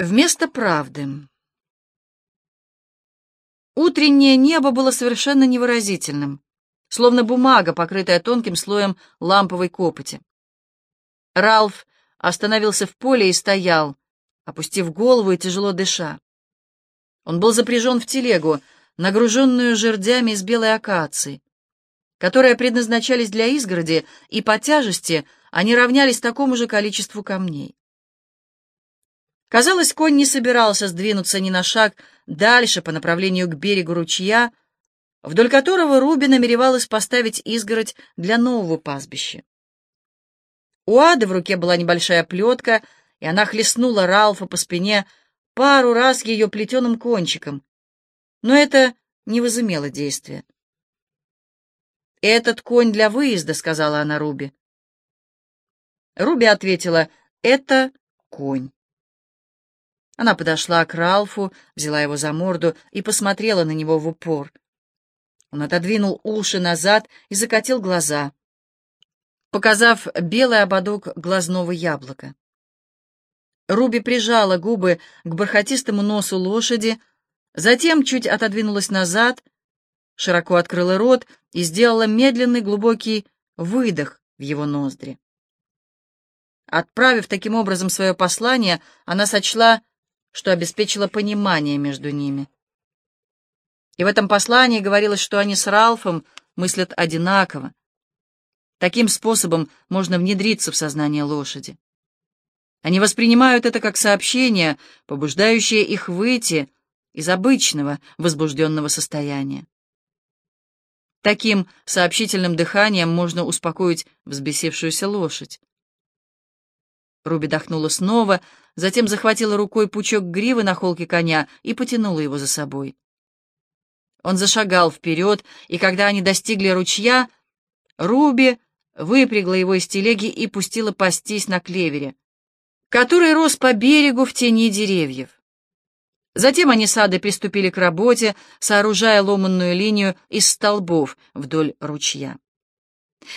Вместо правды. Утреннее небо было совершенно невыразительным, словно бумага, покрытая тонким слоем ламповой копоти. Ралф остановился в поле и стоял, опустив голову и тяжело дыша. Он был запряжен в телегу, нагруженную жердями из белой акации, которые предназначались для изгороди, и по тяжести они равнялись такому же количеству камней. Казалось, конь не собирался сдвинуться ни на шаг дальше по направлению к берегу ручья, вдоль которого Руби намеревалась поставить изгородь для нового пастбища. У Ады в руке была небольшая плетка, и она хлестнула Ралфа по спине пару раз ее плетеным кончиком, но это не возымело действия. «Этот конь для выезда», — сказала она Руби. Руби ответила, «Это конь». Она подошла к Ралфу, взяла его за морду и посмотрела на него в упор. Он отодвинул уши назад и закатил глаза, показав белый ободок глазного яблока. Руби прижала губы к бархатистому носу лошади, затем чуть отодвинулась назад, широко открыла рот и сделала медленный глубокий выдох в его ноздри. Отправив таким образом свое послание, она сочла что обеспечило понимание между ними. И в этом послании говорилось, что они с Ралфом мыслят одинаково. Таким способом можно внедриться в сознание лошади. Они воспринимают это как сообщение, побуждающее их выйти из обычного возбужденного состояния. Таким сообщительным дыханием можно успокоить взбесившуюся лошадь. Руби дохнула снова, затем захватила рукой пучок гривы на холке коня и потянула его за собой. Он зашагал вперед, и когда они достигли ручья, Руби выпрягла его из телеги и пустила пастись на клевере, который рос по берегу в тени деревьев. Затем они с Адой приступили к работе, сооружая ломанную линию из столбов вдоль ручья.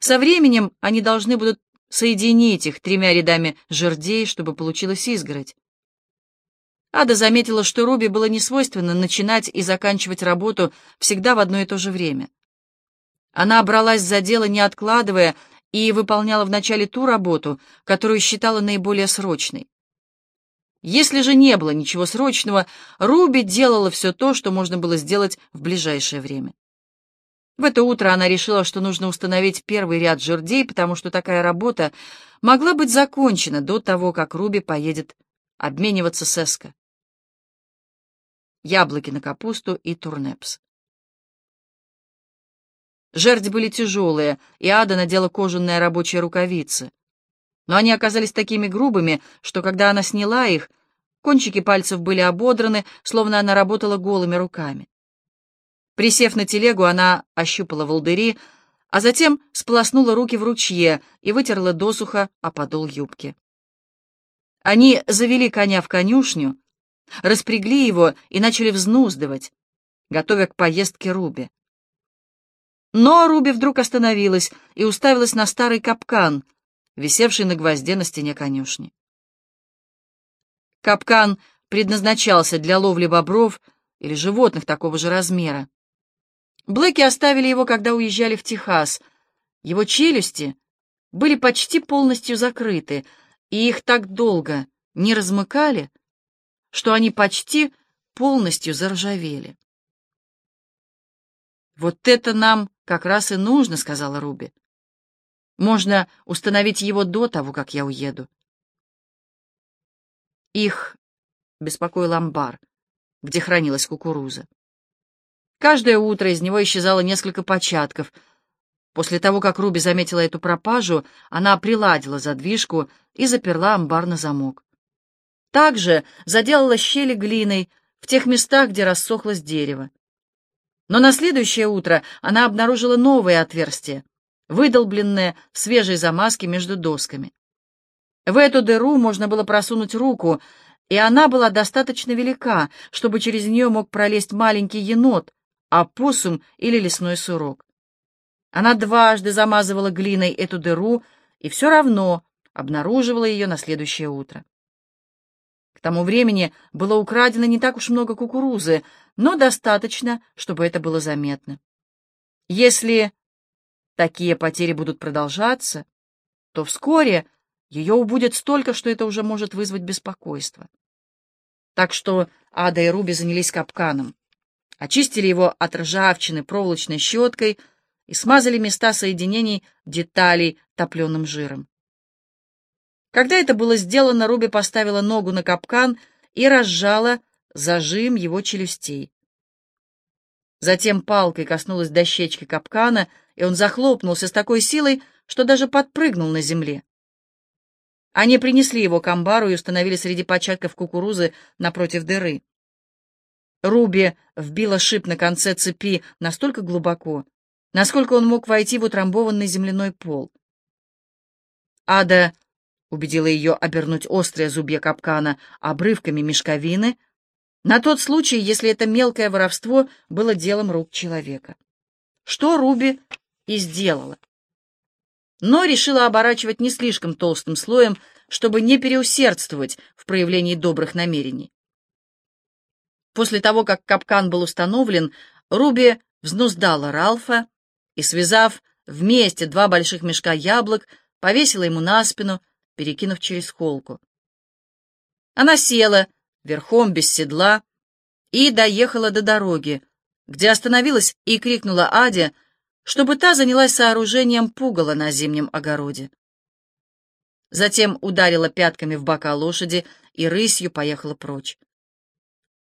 Со временем они должны будут соединить их тремя рядами жердей, чтобы получилась изгородь. Ада заметила, что Руби было несвойственно начинать и заканчивать работу всегда в одно и то же время. Она бралась за дело, не откладывая, и выполняла вначале ту работу, которую считала наиболее срочной. Если же не было ничего срочного, Руби делала все то, что можно было сделать в ближайшее время. В это утро она решила, что нужно установить первый ряд жердей, потому что такая работа могла быть закончена до того, как Руби поедет обмениваться с Эско. Яблоки на капусту и турнепс. Жерди были тяжелые, и Ада надела кожаные рабочие рукавицы. Но они оказались такими грубыми, что когда она сняла их, кончики пальцев были ободраны, словно она работала голыми руками. Присев на телегу, она ощупала волдыри, а затем сполоснула руки в ручье и вытерла досуха о подол юбки. Они завели коня в конюшню, распрягли его и начали взнуздывать, готовя к поездке Руби. Но Руби вдруг остановилась и уставилась на старый капкан, висевший на гвозде на стене конюшни. Капкан предназначался для ловли бобров или животных такого же размера. Блэки оставили его, когда уезжали в Техас. Его челюсти были почти полностью закрыты, и их так долго не размыкали, что они почти полностью заржавели. «Вот это нам как раз и нужно», — сказала Руби. «Можно установить его до того, как я уеду». Их беспокоил амбар, где хранилась кукуруза. Каждое утро из него исчезало несколько початков. После того, как Руби заметила эту пропажу, она приладила задвижку и заперла амбар на замок. Также заделала щели глиной в тех местах, где рассохлось дерево. Но на следующее утро она обнаружила новые отверстия, выдолбленные в свежей замазке между досками. В эту дыру можно было просунуть руку, и она была достаточно велика, чтобы через нее мог пролезть маленький енот, опоссум или лесной сурок. Она дважды замазывала глиной эту дыру и все равно обнаруживала ее на следующее утро. тому времени было украдено не так уж много кукурузы, но достаточно, чтобы это было заметно. Если такие потери будут продолжаться, то вскоре ее убудет столько, что это уже может вызвать беспокойство. Так что Ада и Руби занялись капканом, очистили его от ржавчины проволочной щеткой и смазали места соединений деталей топленым жиром. Когда это было сделано, Руби поставила ногу на капкан и разжала зажим его челюстей. Затем палкой коснулась дощечки капкана, и он захлопнулся с такой силой, что даже подпрыгнул на земле. Они принесли его к амбару и установили среди початков кукурузы напротив дыры. Руби вбила шип на конце цепи настолько глубоко, насколько он мог войти в утрамбованный земляной пол. Ада убедила ее обернуть острые зубья капкана обрывками мешковины, на тот случай, если это мелкое воровство было делом рук человека. Что Руби и сделала. Но решила оборачивать не слишком толстым слоем, чтобы не переусердствовать в проявлении добрых намерений. После того, как капкан был установлен, Руби взнуздала Ралфа и, связав вместе два больших мешка яблок, повесила ему на спину, перекинув через холку. Она села, верхом, без седла, и доехала до дороги, где остановилась и крикнула Аде, чтобы та занялась сооружением пугала на зимнем огороде. Затем ударила пятками в бока лошади и рысью поехала прочь.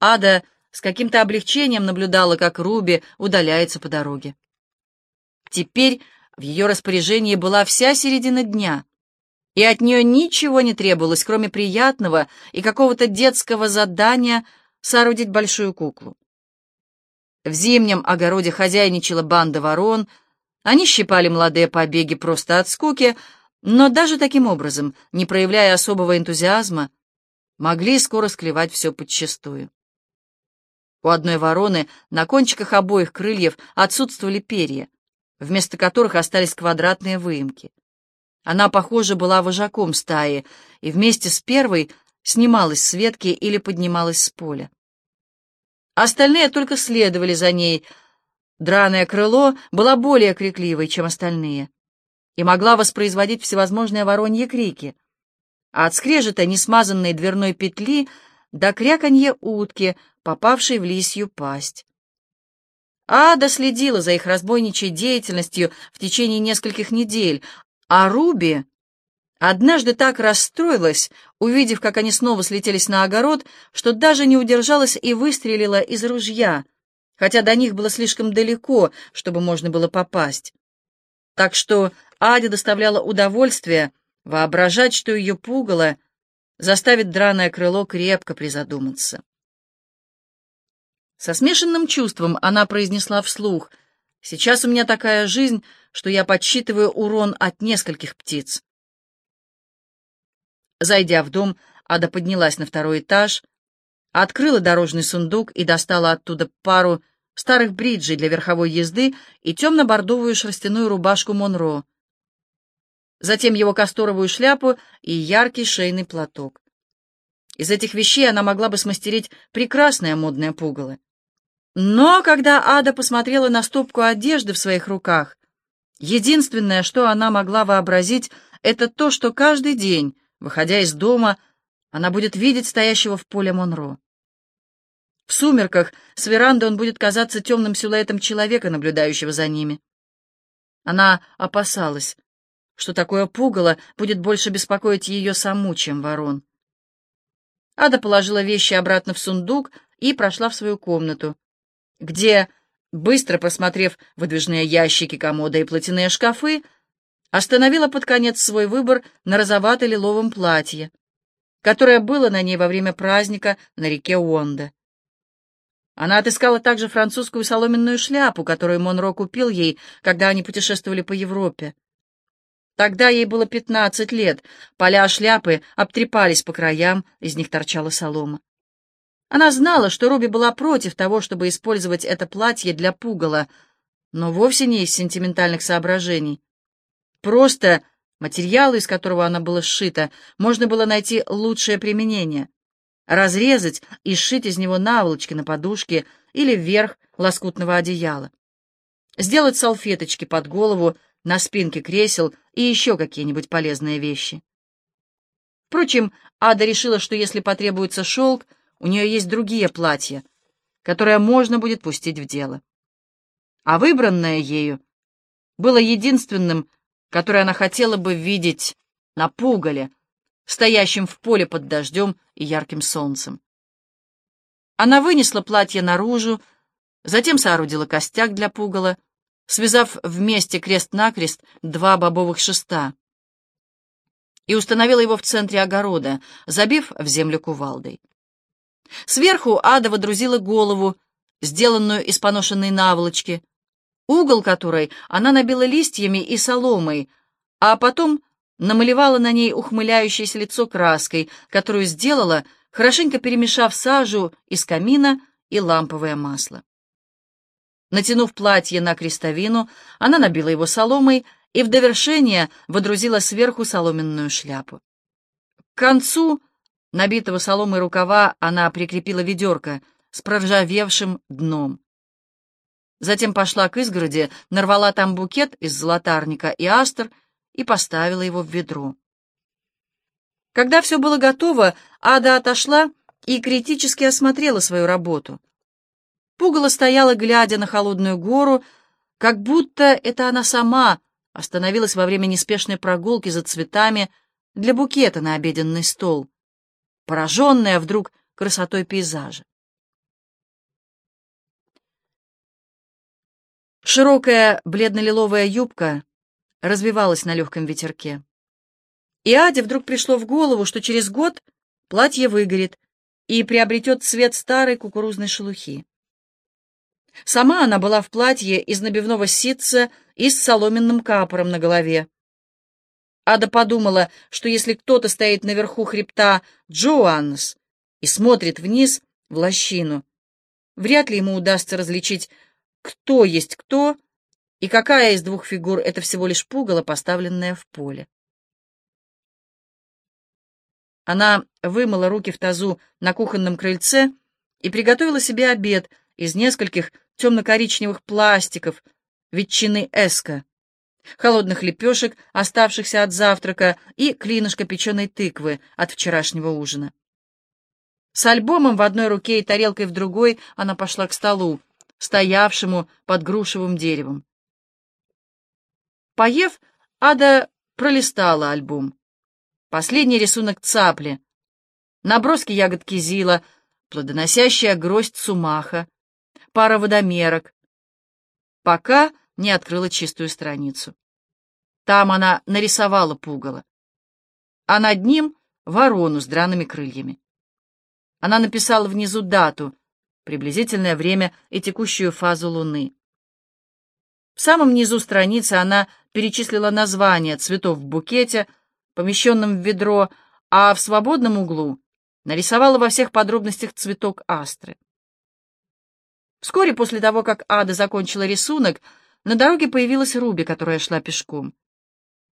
Ада с каким-то облегчением наблюдала, как Руби удаляется по дороге. Теперь в ее распоряжении была вся середина дня — и от нее ничего не требовалось, кроме приятного и какого-то детского задания соорудить большую куклу. В зимнем огороде хозяйничала банда ворон, они щипали молодые побеги просто от скуки, но даже таким образом, не проявляя особого энтузиазма, могли скоро склевать все подчистую. У одной вороны на кончиках обоих крыльев отсутствовали перья, вместо которых остались квадратные выемки. Она, похоже, была вожаком стаи и вместе с первой снималась с ветки или поднималась с поля. Остальные только следовали за ней. Драное крыло было более крикливой, чем остальные, и могла воспроизводить всевозможные вороньи крики. А от скрежета несмазанной дверной петли до кряканье утки, попавшей в лисью пасть. Ада следила за их разбойничей деятельностью в течение нескольких недель, а Руби однажды так расстроилась, увидев, как они снова слетелись на огород, что даже не удержалась и выстрелила из ружья, хотя до них было слишком далеко, чтобы можно было попасть. Так что Аде доставляла удовольствие воображать, что ее пугало, заставит драное крыло крепко призадуматься. Со смешанным чувством она произнесла вслух — Сейчас у меня такая жизнь, что я подсчитываю урон от нескольких птиц. Зайдя в дом, Ада поднялась на второй этаж, открыла дорожный сундук и достала оттуда пару старых бриджей для верховой езды и темно-бордовую шерстяную рубашку Монро, затем его касторовую шляпу и яркий шейный платок. Из этих вещей она могла бы смастерить прекрасное модное пугало. Но когда Ада посмотрела на стопку одежды в своих руках, единственное, что она могла вообразить, это то, что каждый день, выходя из дома, она будет видеть стоящего в поле Монро. В сумерках с веранды он будет казаться темным силуэтом человека, наблюдающего за ними. Она опасалась, что такое пугало будет больше беспокоить ее саму, чем ворон. Ада положила вещи обратно в сундук и прошла в свою комнату, где, быстро просмотрев выдвижные ящики комода и платяные шкафы, остановила под конец свой выбор на розовато-лиловом платье, которое было на ней во время праздника на реке Уонда. Она отыскала также французскую соломенную шляпу, которую Монро купил ей, когда они путешествовали по Европе. Тогда ей было пятнадцать лет, поля шляпы обтрепались по краям, из них торчала солома. Она знала, что Руби была против того, чтобы использовать это платье для пугала, но вовсе не из сентиментальных соображений. Просто материалу, из которого она была сшита, можно было найти лучшее применение. разрезать и сшить из него наволочки на подушке или вверх лоскутного одеяла, сделать салфеточки под голову на спинке кресел и еще какие-нибудь полезные вещи. Впрочем, Ада решила, что если потребуется шелк, у нее есть другие платья, которые можно будет пустить в дело. А выбранное ею было единственным, которое она хотела бы видеть на пугале, стоящем в поле под дождем и ярким солнцем. Она вынесла платье наружу, затем соорудила костяк для пугала, связав вместе крест-накрест два бобовых шеста, и установила его в центре огорода, забив в землю кувалдой. Сверху Ада водрузила голову, сделанную из поношенной наволочки, угол которой она набила листьями и соломой, а потом намалевала на ней ухмыляющееся лицо краской, которую сделала, хорошенько перемешав сажу из камина и ламповое масло. Натянув платье на крестовину, она набила его соломой и в довершение водрузила сверху соломенную шляпу. К концу набитого соломой рукава она прикрепила ведерко с проржавевшим дном. Затем пошла к изгороди, нарвала там букет из золотарника и астр и поставила его в ведро. Когда все было готово, Ада отошла и критически осмотрела свою работу. Пугало стояла, глядя на холодную гору, как будто это она сама остановилась во время неспешной прогулки за цветами для букета на обеденный стол, пораженная вдруг красотой пейзажа. Широкая бледно-лиловая юбка развивалась на легком ветерке. И Аде вдруг пришло в голову, что через год платье выгорит и приобретет цвет старой кукурузной шелухи. Сама она была в платье из набивного ситца и с соломенным капором на голове. Ада подумала, что если кто-то стоит наверху хребта Джоаннес и смотрит вниз в лощину, вряд ли ему удастся различить, кто есть кто и какая из двух фигур — это всего лишь пугало, поставленное в поле. Она вымыла руки в тазу на кухонном крыльце и приготовила себе обед из нескольких темно-коричневых пластиков, ветчины эска, холодных лепешек, оставшихся от завтрака, и клинышка печеной тыквы от вчерашнего ужина. С альбомом в одной руке и тарелкой в другой она пошла к столу, стоявшему под грушевым деревом. Поев, Ада пролистала альбом. Последний рисунок цапли, наброски ягод кизила, плодоносящая гроздь сумаха, пара водомерок, пока не открыла чистую страницу. Там она нарисовала пугало, а над ним — ворону с драными крыльями. Она написала внизу дату, приблизительное время и текущую фазу Луны. В самом низу страницы она перечислила названия цветов в букете, помещенном в ведро, а в свободном углу нарисовала во всех подробностях цветок астры. Вскоре после того, как Ада закончила рисунок, на дороге появилась Руби, которая шла пешком.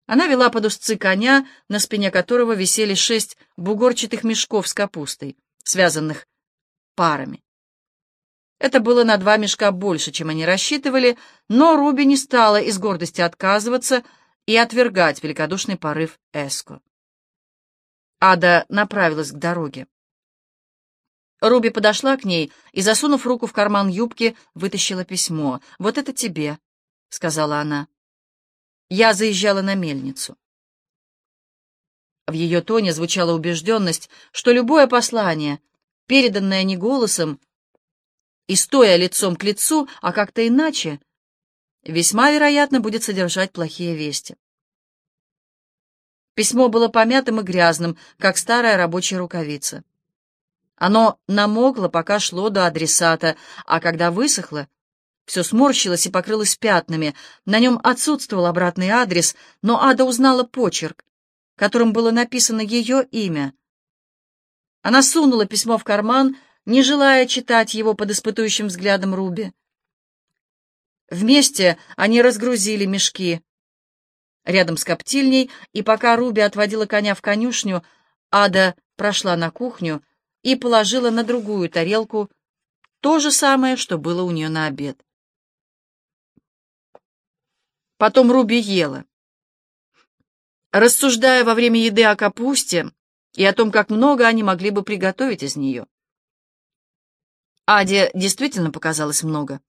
Она вела под узцы коня, на спине которого висели шесть бугорчатых мешков с капустой, связанных парами. Это было на два мешка больше, чем они рассчитывали, но Руби не стала из гордости отказываться и отвергать великодушный порыв Эско. Ада направилась к дороге. Руби подошла к ней и, засунув руку в карман юбки, вытащила письмо. «Вот это тебе», — сказала она. Я заезжала на мельницу. В ее тоне звучала убежденность, что любое послание, переданное не голосом и стоя лицом к лицу, а как-то иначе, весьма вероятно будет содержать плохие вести. Письмо было помятым и грязным, как старая рабочая рукавица. Оно намокло, пока шло до адресата, а когда высохло, все сморщилось и покрылось пятнами. На нем отсутствовал обратный адрес, но Ада узнала почерк, которым было написано ее имя. Она сунула письмо в карман, не желая читать его под испытующим взглядом Руби. Вместе они разгрузили мешки рядом с коптильней, и пока Руби отводила коня в конюшню, Ада прошла на кухню и положила на другую тарелку то же самое, что было у нее на обед. Потом Руби ела. Рассуждая во время еды о капусте и о том, как много они могли бы приготовить из нее. Аде действительно показалось много.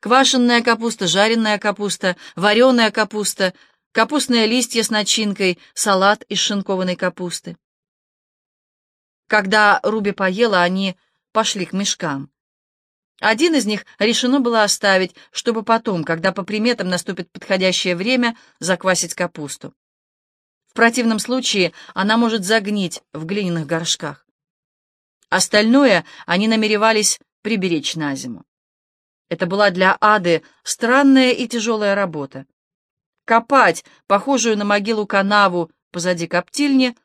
Квашенная капуста, жареная капуста, вареная капуста, капустные листья с начинкой, салат из шинкованной капусты. Когда Руби поела, они пошли к мешкам. Один из них решено было оставить, чтобы потом, когда по приметам наступит подходящее время, заквасить капусту. В противном случае она может загнить в глиняных горшках. Остальное они намеревались приберечь на зиму. Это была для Ады странная и тяжелая работа. Копать похожую на могилу канаву позади коптильни,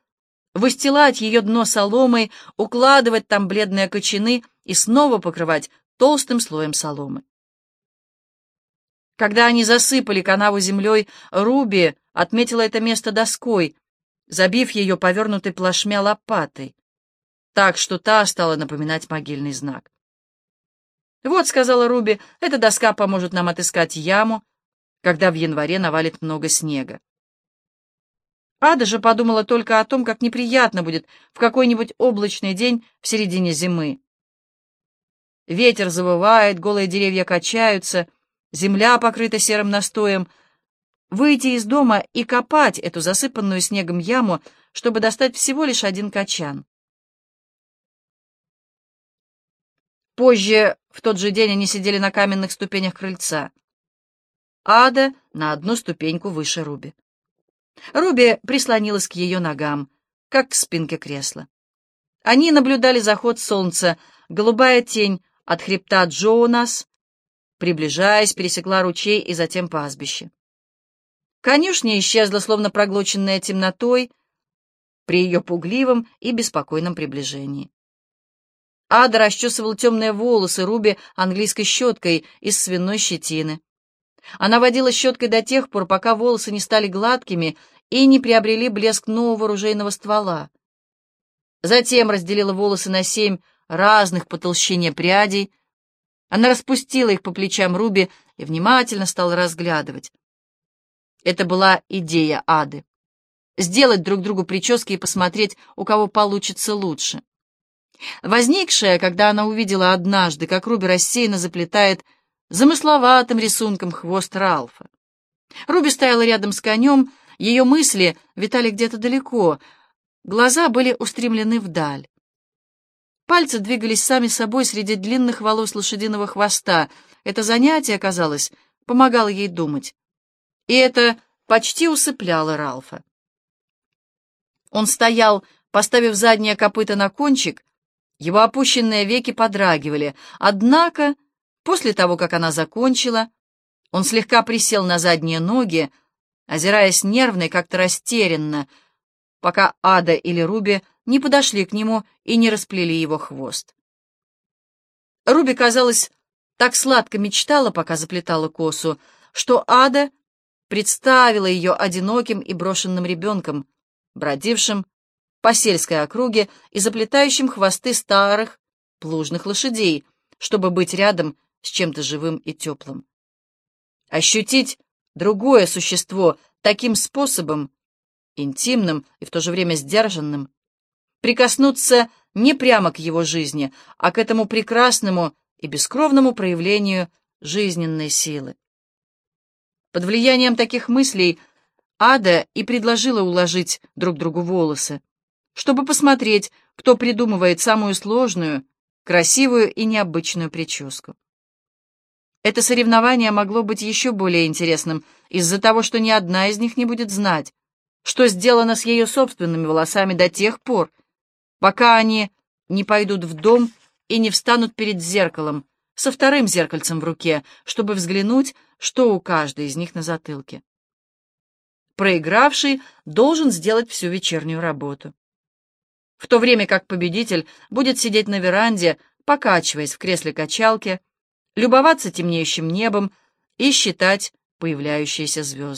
выстилать ее дно соломой, укладывать там бледные кочаны и снова покрывать толстым слоем соломы. Когда они засыпали канаву землей, Руби отметила это место доской, забив ее повернутой плашмя лопатой, так что та стала напоминать могильный знак. «Вот», — сказала Руби, — «эта доска поможет нам отыскать яму, когда в январе навалит много снега». Ада же подумала только о том, как неприятно будет в какой-нибудь облачный день в середине зимы. Ветер завывает, голые деревья качаются, земля покрыта серым настоем. Выйти из дома и копать эту засыпанную снегом яму, чтобы достать всего лишь один качан. Позже, в тот же день, они сидели на каменных ступенях крыльца. Ада на одну ступеньку выше Руби. Руби прислонилась к ее ногам, как к спинке кресла. Они наблюдали заход солнца, голубая тень от хребта Джоунас, приближаясь, пересекла ручей и затем пастбище. Конюшня исчезла, словно проглоченная темнотой, при ее пугливом и беспокойном приближении. Ада расчесывал темные волосы Руби английской щеткой из свиной щетины. Она водила щеткой до тех пор, пока волосы не стали гладкими и не приобрели блеск нового ружейного ствола. Затем разделила волосы на семь разных по толщине прядей. Она распустила их по плечам Руби и внимательно стала разглядывать. Это была идея Ады. Сделать друг другу прически и посмотреть, у кого получится лучше. Возникшая, когда она увидела однажды, как Руби рассеянно заплетает замысловатым рисунком хвост Ралфа. Руби стояла рядом с конем, ее мысли витали где-то далеко, глаза были устремлены вдаль. Пальцы двигались сами собой среди длинных волос лошадиного хвоста. Это занятие, казалось, помогало ей думать. И это почти усыпляло Ралфа. Он стоял, поставив заднее копыто на кончик, его опущенные веки подрагивали. Однако, после того, как она закончила, он слегка присел на задние ноги, озираясь нервно и как-то растерянно, пока Ада или Руби не подошли к нему и не расплели его хвост. Руби, казалось, так сладко мечтала, пока заплетала косу, что Ада представила ее одиноким и брошенным ребенком, бродившим по сельской округе и заплетающим хвосты старых плужных лошадей, чтобы быть рядом с чем-то живым и теплым. Ощутить другое существо таким способом, интимным и в то же время сдержанным, прикоснуться не прямо к его жизни, а к этому прекрасному и бескровному проявлению жизненной силы. Под влиянием таких мыслей Ада и предложила уложить друг другу волосы, чтобы посмотреть, кто придумывает самую сложную, красивую и необычную прическу. Это соревнование могло быть еще более интересным из-за того, что ни одна из них не будет знать, что сделано с ее собственными волосами до тех пор, пока они не пойдут в дом и не встанут перед зеркалом со вторым зеркальцем в руке, чтобы взглянуть, что у каждой из них на затылке. Проигравший должен сделать всю вечернюю работу. В то время как победитель будет сидеть на веранде, покачиваясь в кресле качалки, любоваться темнеющим небом и считать появляющиеся звезды.